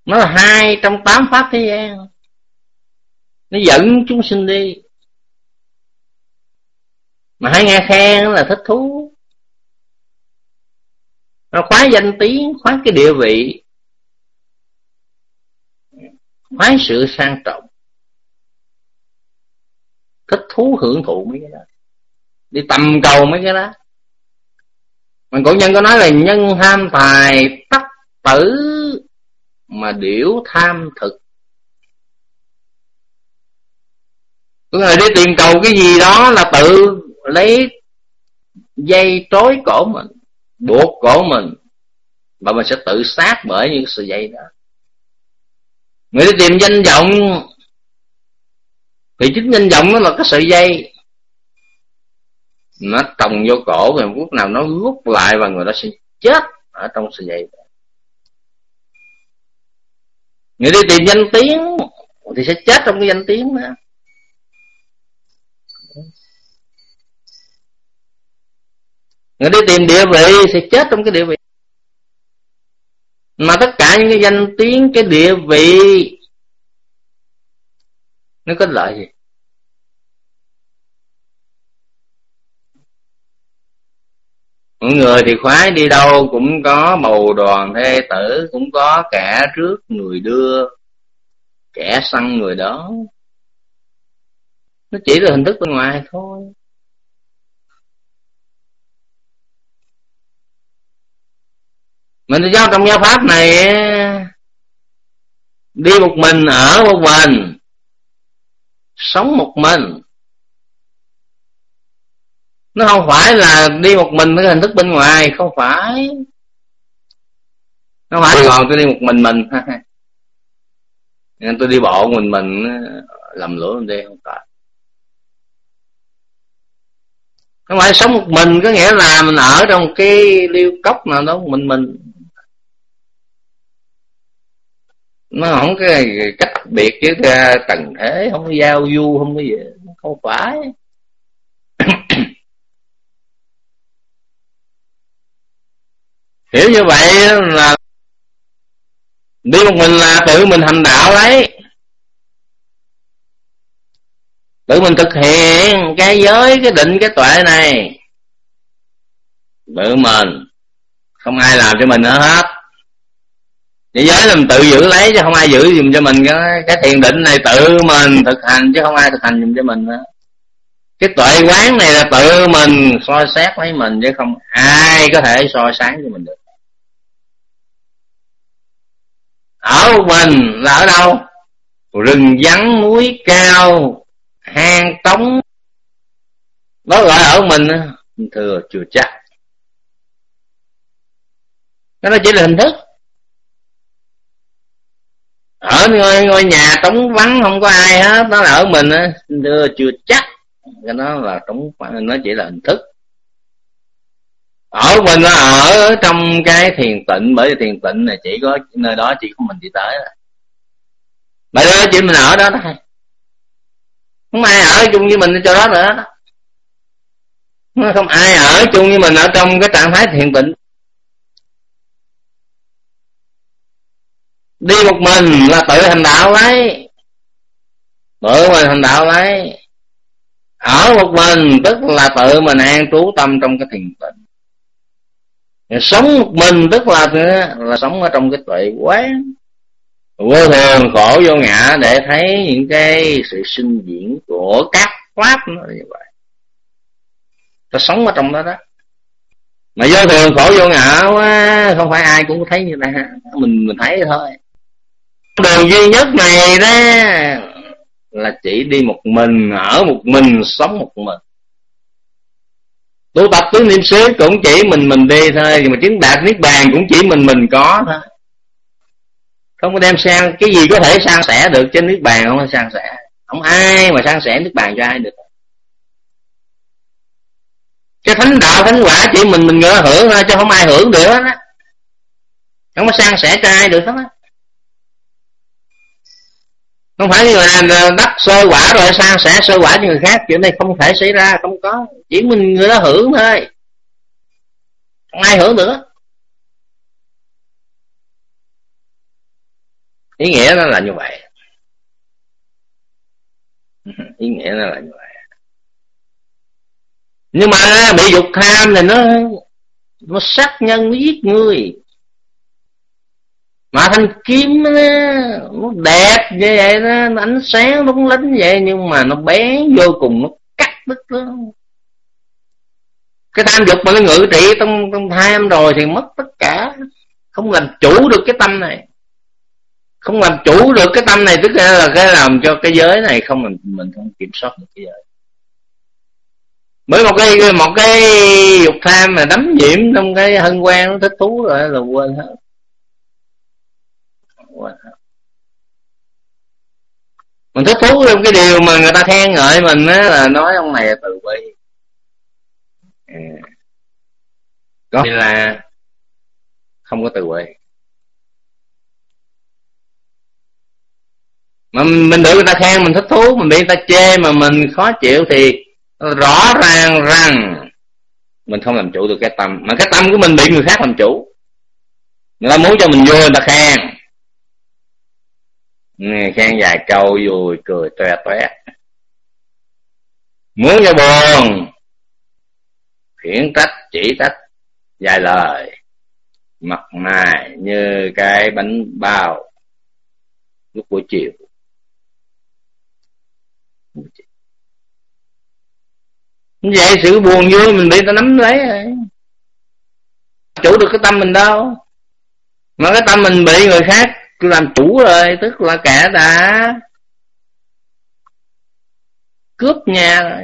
Nó là hai trong tám pháp thế gian. Nó dẫn chúng sinh đi. Mà hãy nghe khen là thích thú. Nó khoái danh tiếng, khoái cái địa vị. Khoái sự sang trọng. Thích thú hưởng thụ mấy cái đó. Đi tầm cầu mấy cái đó mà cổ nhân có nói là nhân ham tài tắc tử mà điểu tham thực. Có người đi tìm cầu cái gì đó là tự lấy dây trói cổ mình, buộc cổ mình, và mình sẽ tự sát bởi những sự dây đó. Người đi tìm danh vọng, thì chính danh vọng nó là cái sợi dây nó trồng vô cổ rồi lúc nào nó rút lại và người đó sẽ chết ở trong sự vậy. Người đi tìm danh tiếng thì sẽ chết trong cái danh tiếng đó. Người đi tìm địa vị sẽ chết trong cái địa vị. Mà tất cả những cái danh tiếng, cái địa vị, nó có lợi gì? Mọi người thì khoái đi đâu cũng có bầu đoàn thê tử, cũng có cả trước người đưa, kẻ săn người đó. Nó chỉ là hình thức bên ngoài thôi. Mình giáo trong giáo pháp này đi một mình ở một mình, sống một mình nó không phải là đi một mình cái hình thức bên ngoài không phải. Nó phải còn tôi đi một mình mình. Nên tôi đi bộ mình mình làm lửa lên đây không phải. Không phải sống một mình có nghĩa là mình ở trong cái liêu cốc nào đó mình mình. Nó không cái cách biệt với cái tầng thế không có giao du không có gì. Không phải hiểu như vậy là đi một mình là tự mình hành đạo đấy. Tự mình thực hiện cái giới cái định cái tuệ này. Tự mình. Không ai làm cho mình nữa hết. Cái giới là mình tự giữ lấy chứ không ai giữ dùm cho mình. Cái, cái thiền định này tự mình thực hành chứ không ai thực hành dùm cho mình nữa. Cái tuệ quán này là tự mình soi xét lấy mình chứ không ai có thể soi sáng cho mình được. Ở mình là ở đâu? Rừng vắng núi cao hang tống. Đó gọi ở mình thừa chưa chắc. Nó chỉ là hình thức. Ở ngôi, ngôi nhà trống vắng không có ai hết nó là ở mình á. Thưa chưa chắc. Cái đó là trống nó chỉ là hình thức ở mình là ở trong cái thiền tịnh, bởi vì thiền tịnh này chỉ có nơi đó chỉ có mình đi tới bởi đó chỉ mình ở đó thôi không ai ở chung với mình cho đó nữa. Không ai ở chung với mình ở trong cái trạng thái thiền tịnh. Đi một mình là tự hành đạo đấy tự mình hành đạo đấy ở một mình tức là tự mình an trú tâm trong cái thiền tịnh sống một mình tức là là sống ở trong cái tuệ quán. Vô thường khổ vô ngã để thấy những cái sự sinh diễn của các pháp nó như vậy. Ta sống ở trong đó đó. Mà vô thường khổ vô ngã quá, không phải ai cũng thấy như vậy mình mình thấy thôi. Đường duy nhất này đó là chỉ đi một mình, ở một mình, sống một mình tu tập tứ niệm xứ cũng chỉ mình mình đi thôi mà chứng đạt, niết bàn cũng chỉ mình mình có thôi. Không có đem sang, cái gì có thể san sẻ được trên niết bàn không có san sẻ. Không ai mà san sẻ niết bàn cho ai được. Cái thánh đạo, thánh quả chỉ mình mình ngờ hưởng thôi, chứ không ai hưởng được hết á không có san sẻ cho ai được hết á không phải người là à, đắc sơ quả rồi sao? Sẻ sơ quả cho người khác. Chuyện này không thể xảy ra, không có. Chỉ mình người đó hưởng thôi. Không ai hưởng nữa. Ý nghĩa nó là như vậy. Ý nghĩa nó là như vậy. Nhưng mà bị dục tham thì nó nó sát nhân, nó giết người mà thanh kiếm nó, nó đẹp như vậy đó nó ánh sáng lúng lính vậy nhưng mà nó bé vô cùng nó cắt đứt đó cái tham dục mà nó ngự trị trong trong tham rồi thì mất tất cả. Không làm chủ được cái tâm này. Không làm chủ được cái tâm này tức là cái làm cho cái giới này không mình mình không kiểm soát được cái giới. Mới một cái một cái dục tham mà đắm nhiễm trong cái hân quen nó thích thú rồi là quên hết mình thích thú trong cái điều mà người ta khen ngợi mình á là nói ông này là từ bi. À. có. Là không có từ bi. Mà mình được người ta khen mình thích thú mình bị người ta chê mà mình khó chịu thì rõ ràng rằng mình không làm chủ được cái tâm. Mà cái tâm của mình bị người khác làm chủ. Người ta muốn cho mình vô người ta khen khen vài câu vui, cười toe toét. Muốn cho buồn, khiển trách, chỉ trách vài lời. Mặt mày như cái bánh bao lúc buổi chiều. Vậy sự buồn vui mình bị ta nắm lấy. Rồi chủ được cái tâm mình đâu? Mà cái tâm mình bị người khác làm chủ rồi, tức là kẻ đã cướp nhà rồi.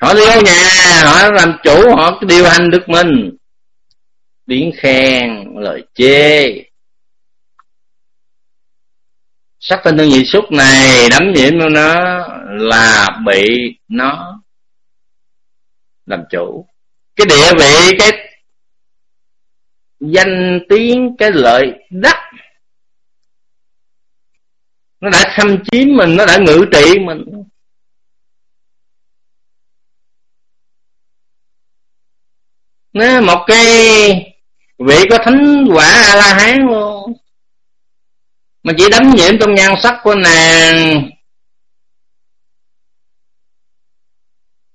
Họ đi vô nhà, họ làm chủ, họ điều hành được mình. Tiếng khen, lời chê. Sắc tinh thương nhị xúc này, đắm nhiễm của nó là bị nó làm chủ. Cái địa vị, cái danh tiếng cái lợi đắc. Nó đã xâm chiếm mình, nó đã ngự trị mình. Nó một cái vị có thánh quả a la hán luôn. Mà chỉ đắm nhiễm trong nhan sắc của nàng.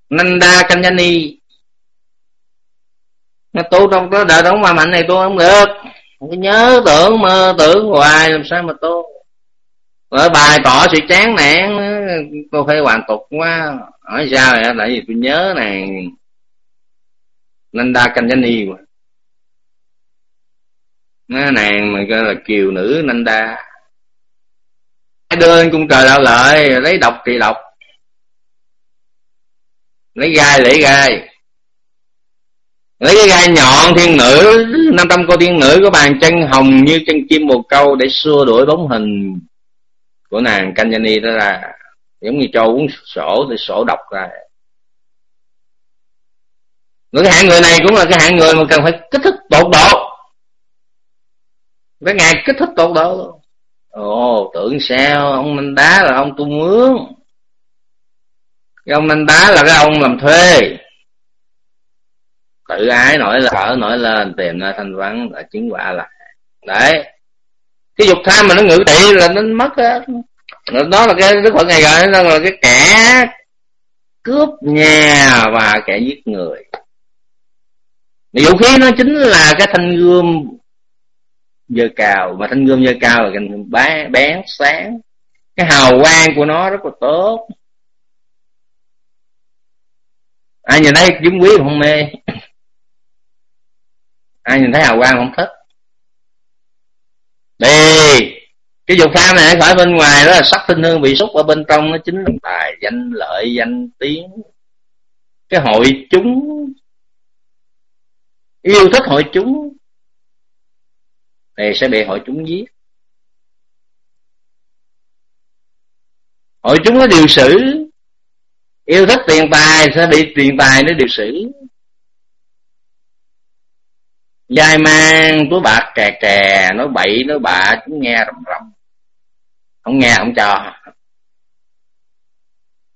Nanda Kanyani tu trong cái đời đóng ma mạnh này tu không được. Không nhớ tưởng, mơ tưởng hoài, làm sao mà tu? Ở bài tỏ sự chán nản tôi phải hoàn tục quá. Hỏi sao vậy? Tại vì tôi nhớ này. Nanda Kanyani mà nó nàng mà gọi là kiều nữ Nanda đưa lên cung trời đạo lợi, lấy độc trị độc. Lấy gai lấy gai lấy cái gai nhọn thiên nữ, năm trăm cô thiên nữ có bàn chân hồng như chân chim bồ câu để xua đuổi bóng hình của nàng Kanyani đó ra. Giống như cho uống sổ thì sổ độc ra. Cái hạng người này cũng là cái hạng người mà cần phải kích thích tột độ. Cái ngày kích thích tột độ. Ồ, tưởng sao? Ông minh đá là ông tu mướn. Cái ông minh đá là cái ông làm thuê tự ái nổi là thở nổi lên tìm nơi thanh vắng là chứng quả lại. Đấy. Cái dục tham mà nó ngự trị là nó mất á. Đó là cái đức phật ngày gọi nó là cái kẻ cướp nhà và kẻ giết người. Vũ khí nó chính là cái thanh gươm dơ cào mà thanh gươm dơ cao là cái bén, bén sáng. Cái hào quang của nó rất là tốt. Ai nhìn thấy kiếm quý không mê ai nhìn thấy hào quang không thích? Đi! Cái dục tham này khỏi bên ngoài đó là sắc tinh hương bị xúc ở bên trong, nó chính là tài danh, lợi danh, tiếng. Cái hội chúng, yêu thích hội chúng, thì sẽ bị hội chúng giết. Hội chúng nó điều xử, yêu thích tiền tài sẽ bị tiền tài nó điều xử dai mang túi bạc kè kè, nói bậy, nói bạ, chúng nghe rầm rầm. Không nghe, không cho.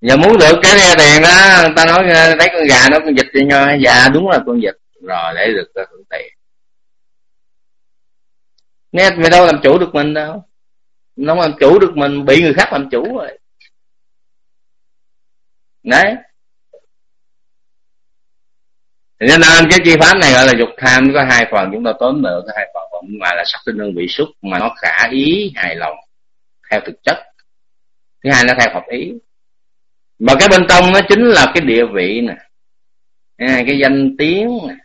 Giờ muốn được cái nghe tiền đó ta nói lấy con gà nó, con vịt cho nhau dạ đúng là con vịt. Rồi để được hưởng tiền. Nghe mày đâu làm chủ được mình đâu. Nó làm chủ được mình, bị người khác làm chủ rồi. Đấy thì nên cái chi pháp này gọi là dục tham có hai phần chúng ta tóm được hai phần. Phần ngoài là sắc tinh hương vị xúc mà nó khả ý hài lòng theo thực chất. Thứ hai nó theo hợp ý. Mà cái bên trong nó chính là cái địa vị nè. À, cái danh tiếng nè.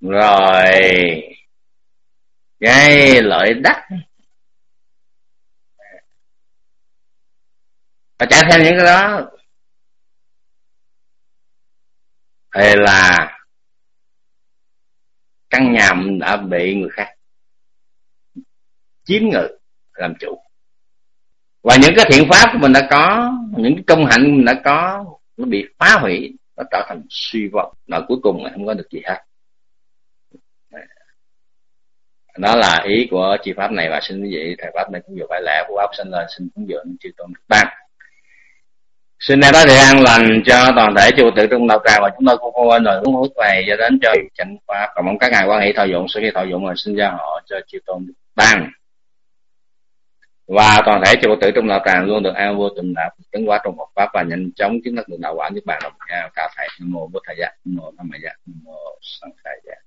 Rồi cái lợi đắc. Và chạy theo những cái đó hay là, căn nhà mình đã bị người khác chiếm ngự, làm chủ. Và những cái thiện pháp của mình đã có, những cái công hạnh mình đã có, nó bị phá hủy, nó trở thành suy vọng. Và cuối cùng là không có được gì hết. Đó là ý của chi pháp này và xin quý vị, thầy pháp này cũng vừa phải lẽ của pháp sinh lên xin cúng dường chư tôn đức ban xin đem đó thì an lành cho toàn thể chư tự trung đạo tràng và chúng tôi cũng không quên lời hướng hút này cho đến cho chánh pháp và mong các ngài quan hệ thọ dụng, sau khi thọ dụng rồi xin gia họ cho chư tôn tăng và toàn thể chư tự trung đạo tràng luôn được an vui tùng đạo chứng hóa trong Phật pháp và nhanh chóng, chứng đắc được đạo quả như bạn đồng nhau cả thầy nam mô bổn thầy giác nam mô tham mày giác nam mô sanh thầy giác